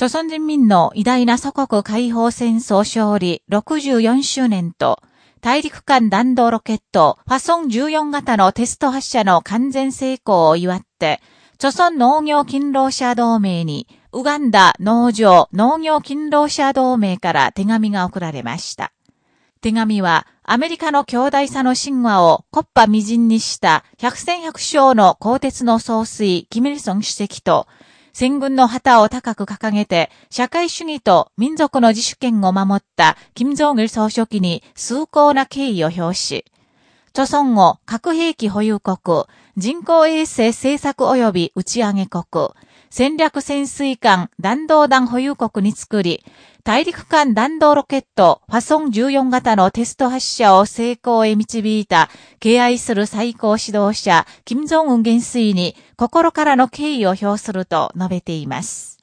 朝鮮人民の偉大な祖国解放戦争勝利64周年と、大陸間弾道ロケットファソン14型のテスト発射の完全成功を祝って、朝鮮農業勤労者同盟に、ウガンダ農場農業勤労者同盟から手紙が送られました。手紙は、アメリカの強大さの神話をコッパ未人にした百戦百勝の鋼鉄の総帥、キミルソン主席と、戦軍の旗を高く掲げて、社会主義と民族の自主権を守った金正義総書記に崇高な敬意を表し、著村後核兵器保有国、人工衛星政策及び打ち上げ国、戦略潜水艦弾道弾保有国に作り、大陸間弾道ロケットファソン14型のテスト発射を成功へ導いた敬愛する最高指導者、金正恩元帥に心からの敬意を表すると述べています。